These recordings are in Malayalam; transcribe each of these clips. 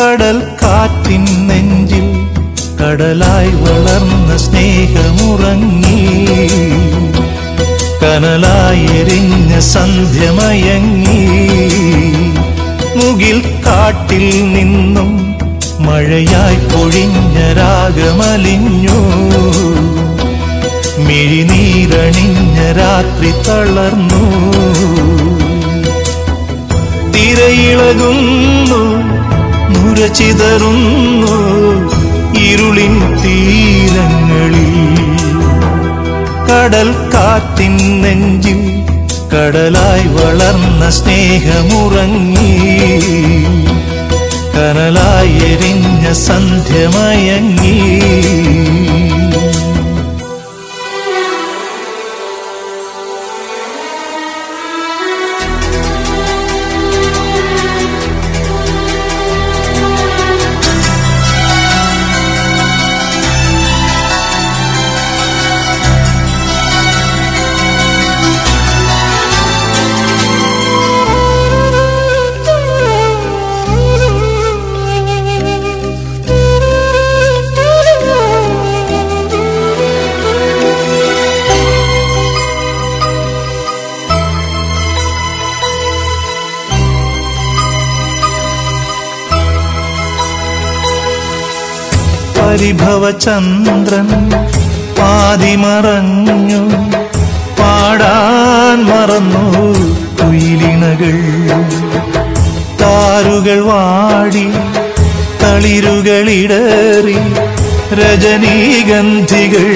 കടൽ കാറ്റിൻ നെഞ്ചിൽ കടലായി വളർന്ന സ്നേഹമുറങ്ങി. കനലായി എരിഞ്ഞ സന്ധ്യമയങ്ങി. മുകിൽ കാട്ടിൽ നിന്നും മഴയായി പൊഴിഞ്ഞ രാഗമലിഞ്ഞു. മിഴിനീരണിഞ്ഞ രാത്രി തളർന്നു. തിരയിളകുന്നു നുരചിതറുന്നു ഇരുളിൻ തീരങ്ങളിൽ. കടൽ കാറ്റിൻ നെഞ്ചിൽ കടലായി വളർന്ന സ്നേഹമുറങ്ങി. കനലായി എരിഞ്ഞ സന്ധ്യമയങ്ങി. പരിഭവചന്ദ്രൻ പാതിമറഞ്ഞു പാടാൻ മറന്നു കുയിലിണകൾ. താരുകൾ വാടി തളിരുകളിടറി രജനീഗന്ധികൾ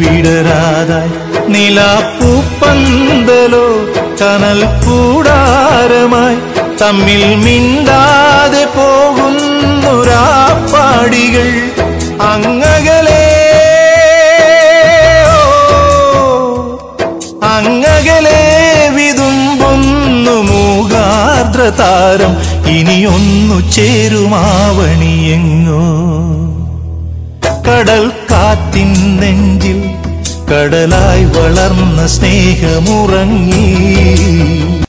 വിടരാതായി നിലാപ്പൂപ്പന്തലോ കനൽ കൂടാരമായി തമ്മിൽ മിണ്ടാതെ മൂകാർദ്രതാരം ഇനിയൊന്നു ചേരുമാവണിയെങ്ങോ. കടൽ കാറ്റിൻ നെഞ്ചിൽ കടലായി വളർന്ന സ്നേഹമുറങ്ങി.